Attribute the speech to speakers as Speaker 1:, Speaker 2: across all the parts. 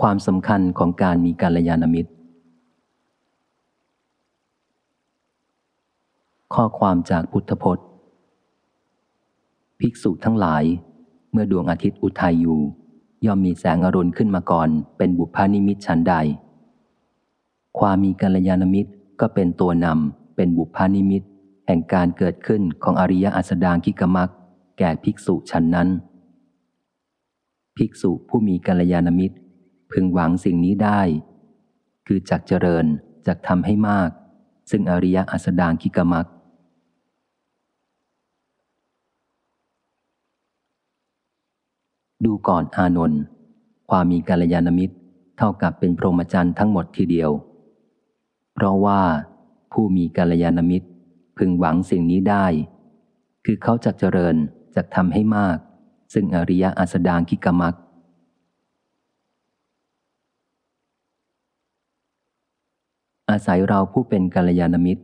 Speaker 1: ความสำคัญของการมีกัลยาณมิตร ข้อความจากพุทธพจน์ ภิกษุทั้งหลาย เมื่อดวงอาทิตย์อุทัยอยู่ ย่อมมีแสงอรุณขึ้นมาก่อน เป็นบุพานิมิตชั้นใด ความมีกัลยาณมิตรก็เป็นตัวนำเป็นบุพานิมิต แห่งการเกิดขึ้นของอริยอัสดางคิกมักแก่ภิกษุชั้นนั้น ภิกษุผู้มีกัลยาณมิตร พึงหวังสิ่งนี้ได้ คือจักเจริญจักทำให้มาก ซึ่งอริยอัสดางคิกมักดูก่อนอานนท์ความมีกัลยาณมิตร เท่ากับเป็นพรหมจรรย์ทั้งหมดทีเดียว เพราะว่าผู้มีกัลยาณมิตร พึงหวังสิ่งนี้ได้ คือเขาจะเจริญจะทำให้มาก ซึ่งอริยอัสดางคิกมัก อาศัยเราผู้เป็นกัลยาณมิตร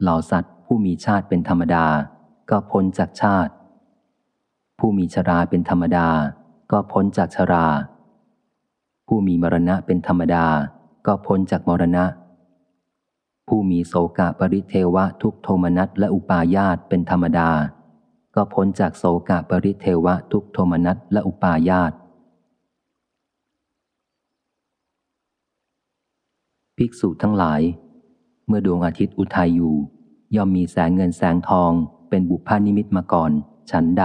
Speaker 1: เหล่าสัตว์ผู้มีชาติเป็นธรรมดา ก็พ้นจากชาติ ผู้มีชราเป็นธรรมดา ก็พ้นจากชรา ผู้มีมรณะเป็นธรรมดา ก็พ้นจากมรณะ ผู้มีโสกะปริเทวะทุกโทมนัสและอุปาญาตเป็นธรรมดา ก็พ้นจากโสกะปริเทวะทุกโทมนัสและอุปาญาต ภิกษุทั้งหลาย เมื่อดวงอาทิตย์อุทัยอยู่ ย่อมมีแสงเงินแสงทองเป็นบุพานิมิตมาก่อน ฉันใด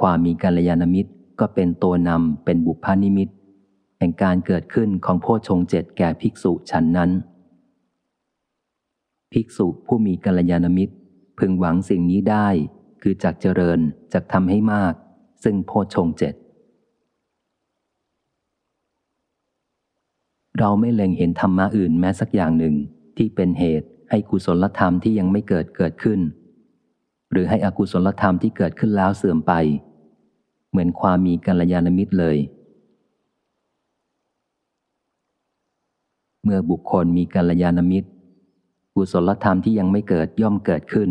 Speaker 1: ความมีกัลยาณมิตรก็เป็นตัวนำเป็นบุพานิมิตแห่งการเกิดขึ้นของโพชงเจ็ดแก่ภิกษุฉันนั้น ภิกษุผู้มีกัลยาณมิตรพึงหวังสิ่งนี้ได้ คือจักเจริญจักทำให้มาก ซึ่งโพชงเจ็ด เราไม่เล็งเห็นธรรมะอื่นแม้สักอย่างหนึ่งที่เป็นเหตุให้กุศลธรรมที่ยังไม่เกิดเกิดขึ้น หรือให้อกุศลธรรมที่เกิดขึ้นแล้วเสื่อมไป เหมือนความมีกัลยาณมิตรเลย เมื่อบุคคลมีกัลยาณมิตร กุศลธรรมที่ยังไม่เกิดย่อมเกิดขึ้น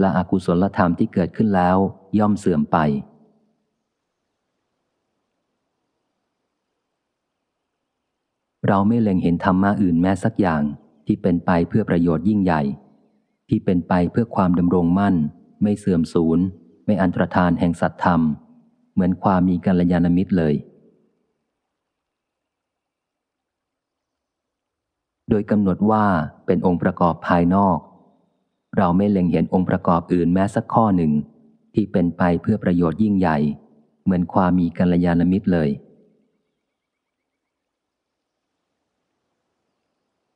Speaker 1: และอกุศลธรรมที่เกิดขึ้นแล้วย่อมเสื่อมไป เราไม่เล็งเห็นธรรมะอื่นแม้สักอย่างที่เป็นไปเพื่อประโยชน์ยิ่งใหญ่ ที่เป็นไปเพื่อความดำรงมั่น ไม่เสื่อมสูญ ไม่อันตรธานแห่งสัตธรรม เหมือนความมีกัลยาณมิตรเลย โดยกำหนดว่าเป็นองค์ประกอบภายนอก เราไม่เล็งเห็นองค์ประกอบอื่นแม้สักข้อหนึ่ง ที่เป็นไปเพื่อประโยชน์ยิ่งใหญ่ เหมือนความมีกัลยาณมิตรเลย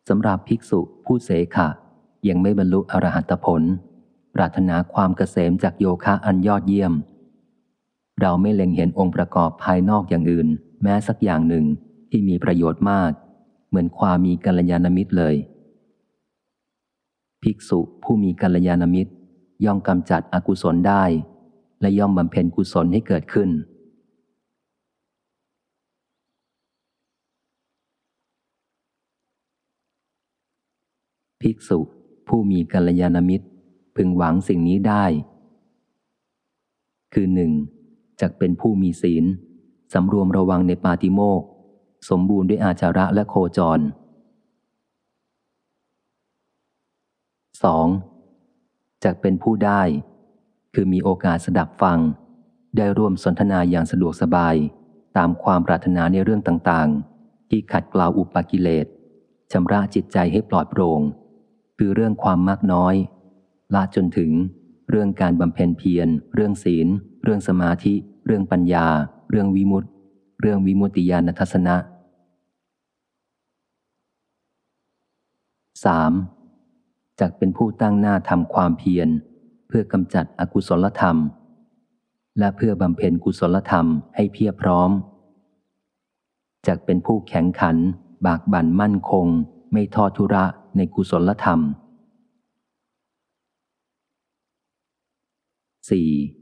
Speaker 1: สำหรับภิกษุผู้เสขะ ยังไม่บรรลุอรหัตผล ปรารถนาความเกษมจากโยคะอันยอดเยี่ยม เราไม่เล็งเห็นองค์ประกอบภายนอกอย่างอื่น แม้สักอย่างหนึ่งที่มีประโยชน์มาก เหมือนความมีกัลยาณมิตรเลย ภิกษุผู้มีกัลยาณมิตร ย่อมกำจัดอกุศลได้ และย่อมบำเพ็ญกุศลให้เกิดขึ้น ภิกษุ ผู้มีกัลยาณมิตร พึงหวังสิ่งนี้ได้ คือหนึ่งจักเป็นผู้มีศีลสำรวมระวังในปาติโมกข์สมบูรณ์ด้วยอาจาระและโคจร 2. จักเป็นผู้ได้ คือมีโอกาสสดับฟัง ได้ร่วมสนทนาอย่างสะดวกสบาย ตามความปรารถนาในเรื่องต่างๆ ที่ขัดกล่าวอุปกิเลสชำระจิตใจให้ปลอดโปร่ง คือเรื่องความมากน้อยละจนถึง เรื่องการบำเพ็ญเพียร เรื่องศีล เรื่องสมาธิ เรื่องปัญญา เรื่องวิมุตติ เรื่องวิมุตติญาณทัศนะ 3. จักเป็นผู้ตั้งหน้าทำความเพียร เพื่อกำจัดอกุศลธรรม และเพื่อบำเพ็ญกุศลธรรมให้เพียบพร้อม จักเป็นผู้แข็งขัน บากบั่นมั่นคง ไม่ทอดทุระ ในกุศลธรรม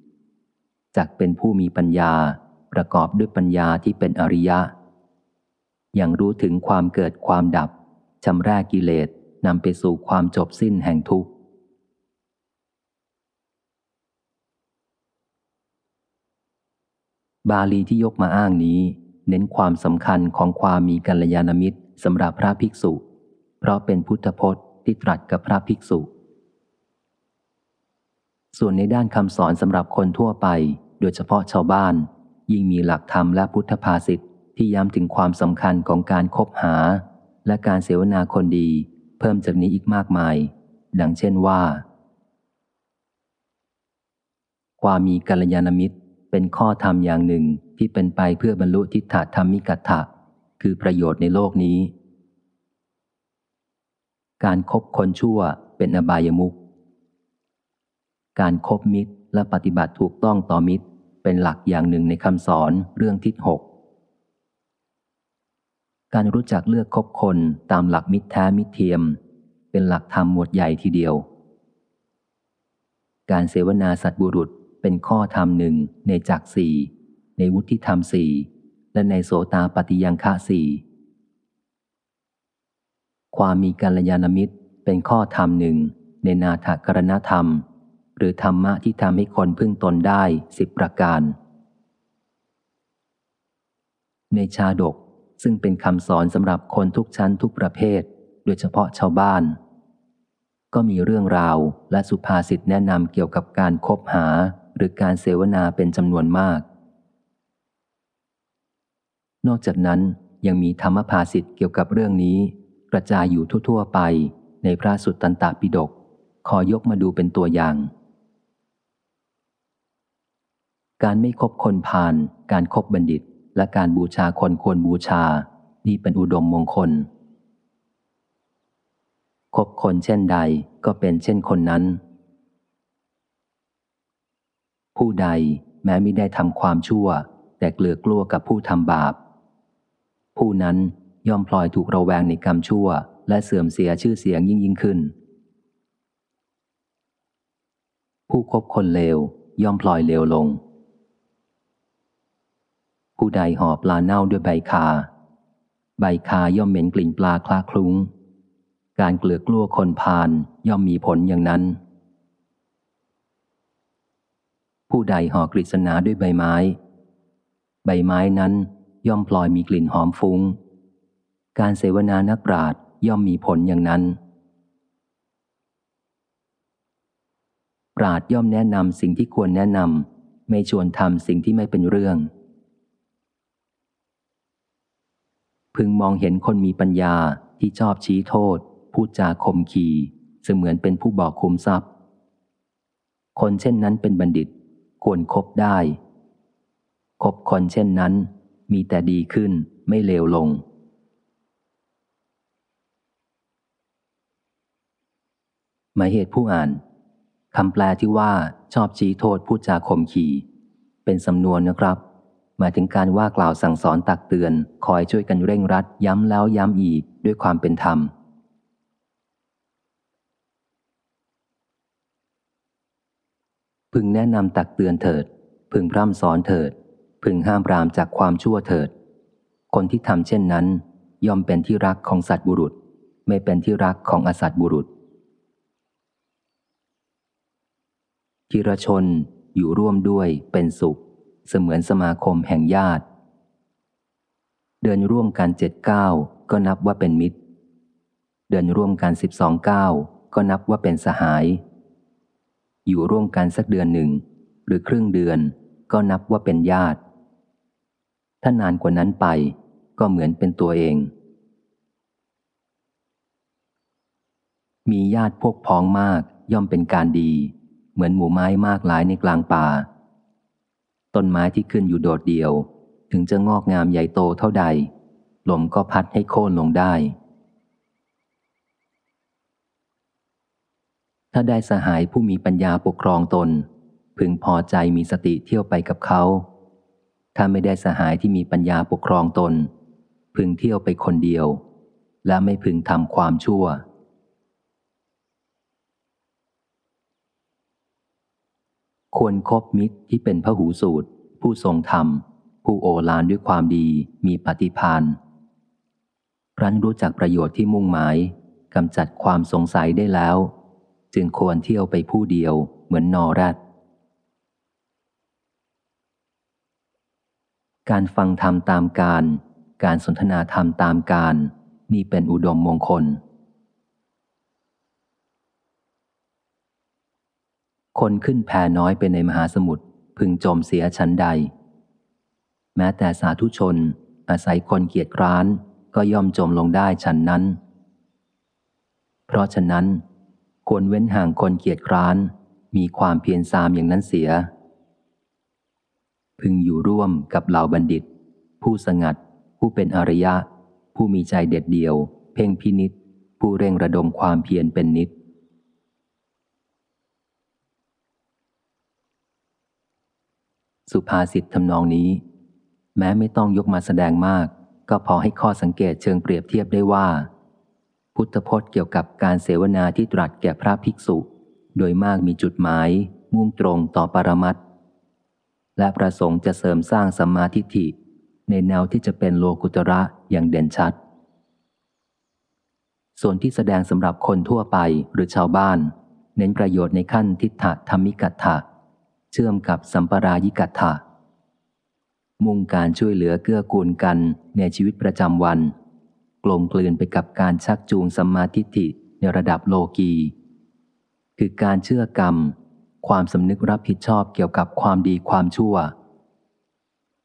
Speaker 1: 4. จักเป็นผู้มีปัญญาประกอบด้วยปัญญาที่เป็นอริยะ อย่างรู้ถึงความเกิดความดับชำระกิเลสนำไปสู่ความจบสิ้นแห่งทุกข์ บาลีที่ยกมาอ้างนี้ เน้นความสำคัญของความมีกัลยาณมิตรสำหรับพระภิกษุ เพราะเป็นพุทธพจน์ที่ตรัสกับพระภิกษุ ส่วนในด้านคำสอนสำหรับคนทั่วไป โดยเฉพาะชาวบ้าน ยิ่งมีหลักธรรมและพุทธภาษิตที่ย้ำถึงความสำคัญของการคบหา และการเสวนาคนดี เพิ่มจากนี้อีกมากมาย ดังเช่นว่า ความมีกัลยาณมิตรเป็นข้อธรรมอย่างหนึ่งที่เป็นไปเพื่อบรรลุทิฏฐธรรมิกัตถะคือประโยชน์ในโลกนี้ การครบคนชั่วเป็นอบายมุขการครบมิตรและปฏิบัติถูกต้องต่อมิตร เป็นหลักอย่างหนึ่งในคำสอนเรื่องทิศหกการรู้จักเลือกคบคนตามหลักมิตรแท้มิตรเทียม เป็นหลักธรรมหมวดใหญ่ทีเดียว การเสวนาสัตบุรุษเป็นข้อธรรมหนึ่งในจักสี่ในวุฒิธรรมสี่และในโสตาปฏิยังฆะสี่ ความมีกัลยาณมิตรเป็นข้อธรรมหนึ่งในนาถกรณธรรม หรือธรรมะที่ทำให้คนพึ่งตนได้สิบประการ ในชาดกซึ่งเป็นคำสอนสำหรับคนทุกชั้นทุกประเภท โดยเฉพาะชาวบ้าน ก็มีเรื่องราวและสุภาษิตแนะนำเกี่ยวกับการคบหาหรือการเสวนาเป็นจำนวนมาก นอกจากนั้นยังมีธรรมภาษิตเกี่ยวกับเรื่องนี้ กระจายอยู่ทั่ว ๆ ไปในพระสุตตันตปิฎกขอยกมาดูเป็นตัวอย่าง การไม่คบคนพาลการครบบัณฑิต และการบูชาคนควรบูชา นี่เป็นอุดมมงคล คบคนเช่นใดก็เป็นเช่นคนนั้น ผู้ใดแม้ไม่ได้ทำความชั่ว แต่เกลือกลัวกับผู้ทำบาป ผู้นั้น ย่อมพลอยถูกระแวงในกรรมชั่ว และเสื่อมเสียชื่อเสียงยิ่งยิ่งขึ้น ผู้คบคนเลวย่อมพลอยเลวลง ผู้ใดห่อปลาเน่าด้วยใบคา ใบคาย่อมเหม็นกลิ่นปลาคลาคลุ้ง การเกลือกลัวคนพาลย่อมมีผลอย่างนั้น ผู้ใดห่อกฤษณาด้วยใบไม้ ใบไม้นั้นย่อมพลอยมีกลิ่นหอมฟุง้ง การเสวนานักปราดย่อมมีผลอย่างนั้น ปราดย่อมแนะนำสิ่งที่ควรแนะนำไม่ชวนทำสิ่งที่ไม่เป็นเรื่อง พึงมองเห็นคนมีปัญญาที่ชอบชี้โทษ พูดจาคมขีเสมือนเป็นผู้บอกคุมทรัพย์ คนเช่นนั้นเป็นบัณฑิตควรครบได้คบคนเช่นนั้น มีแต่ดีขึ้นไม่เลวลง หมายเหตุผู้อ่านคำแปลที่ว่าชอบชี้โทษผู้จาข่มขีเป็นสำนวนนะครับ หมายถึงการว่ากล่าวสั่งสอนตักเตือน คอยช่วยกันเร่งรัด ย้ำแล้วย้ำอีกด้วยความเป็นธรรม พึงแนะนำตักเตือนเถิด พึงพร่ำสอนเถิด พึงห้ามปรามจากความชั่วเถิด คนที่ทำเช่นนั้น ย่อมเป็นที่รักของสัตว์บุรุษ ไม่เป็นที่รักของอสัตว์บุรุษ กิรชนอยู่ร่วมด้วยเป็นสุข เสมือนสมาคมแห่งญาติ เดินร่วมกันเจ็ดเก้าก็นับว่าเป็นมิตร เดินร่วมกันสิบสองเก้าก็นับว่าเป็นสหาย อยู่ร่วมกันสักเดือนหนึ่ง หรือครึ่งเดือนก็นับว่าเป็นญาติ ถ้านานกว่านั้นไปก็เหมือนเป็นตัวเอง มีญาติพวกพ้องมากย่อมเป็นการดี เหมือนหมู่ไม้มากหลายในกลางป่า ต้นไม้ที่ขึ้นอยู่โดดเดี่ยว ถึงจะงอกงามใหญ่โตเท่าใด ลมก็พัดให้โค่นลงได้ ถ้าได้สหายผู้มีปัญญาปกครองตน พึงพอใจมีสติเที่ยวไปกับเขา ถ้าไม่ได้สหายที่มีปัญญาปกครองตน พึงเที่ยวไปคนเดียว และไม่พึงทำความชั่ว ควรครบมิตรที่เป็นพระหูสูตร ผู้ทรงธรรม ผู้โอฬารด้วยความดีมีปฏิพานรันรู้จักประโยชน์ที่มุ่งหมายกำจัดความสงสัยได้แล้ว จึงควรเที่ยวไปผู้เดียวเหมือนนอรัดการฟังธรรมตามการ การสนทนาธรรมตามการ นี่เป็นอุดมมงคล คนขึ้นแพน้อยไปในมหาสมุทรพึงจมเสียชั้นใด แม้แต่สาธุชน อาศัยคนเกียจคร้านก็ย่อมจมลงได้ชั้นนั้น เพราะฉะนั้น ควรเว้นห่างคนเกียจคร้านมีความเพียรสามอย่างนั้นเสีย พึงอยู่ร่วมกับเหล่าบัณฑิต ผู้สงัด ผู้เป็นอริยะ ผู้มีใจเด็ดเดี่ยว เพ่งพินิษผู้เร่งระดมความเพียรเป็นนิด สุภาษิตทำนองนี้ แม้ไม่ต้องยกมาแสดงมาก ก็พอให้ข้อสังเกตเชิงเปรียบเทียบได้ว่า พุทธพจน์เกี่ยวกับการเสวนาที่ตรัสแก่พระภิกษุ โดยมากมีจุดหมายมุ่งตรงต่อปรมัตถ์และประสงค์จะเสริมสร้างสัมมาทิฏฐิ ในแนวที่จะเป็นโลกุตระอย่างเด่นชัด ส่วนที่แสดงสำหรับคนทั่วไปหรือชาวบ้าน เน้นประโยชน์ในขั้นทิฏฐธรรมิกัตถะ เชื่อมกับสัมปรายิกัตถะมุ่งการช่วยเหลือเกื้อกูลกันในชีวิตประจำวัน กลมกลืนไปกับการชักจูงสัมมาทิฏฐิในระดับโลกี คือการเชื่อกรรม ความสำนึกรับผิดชอบเกี่ยวกับความดีความชั่ว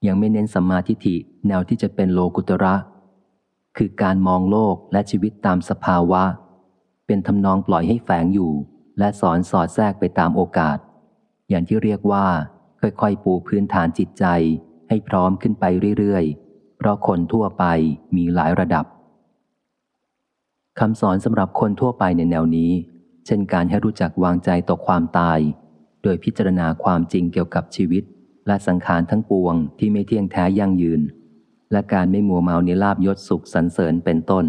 Speaker 1: ยังไม่เน้นสัมมาทิฏฐิแนวที่จะเป็นโลกุตระ คือการมองโลกและชีวิตตามสภาวะ เป็นทำนองปล่อยให้แฝงอยู่ และสอนสอดแทรกไปตามโอกาส อย่างที่เรียกว่า ค่อยๆ ปูพื้นฐานจิตใจให้พร้อมขึ้นไปเรื่อยๆ เพราะคนทั่วไปมีหลายระดับคำสอนสำหรับคนทั่วไปในแนวนี้ เช่นการให้รู้จักวางใจต่อความตาย โดยพิจารณาความจริงเกี่ยวกับชีวิต และสังขารทั้งปวงที่ไม่เที่ยงแท้ยั่งยืน และการไม่มัวเมาในลาบยศสุขสรรเสริญเป็นต้น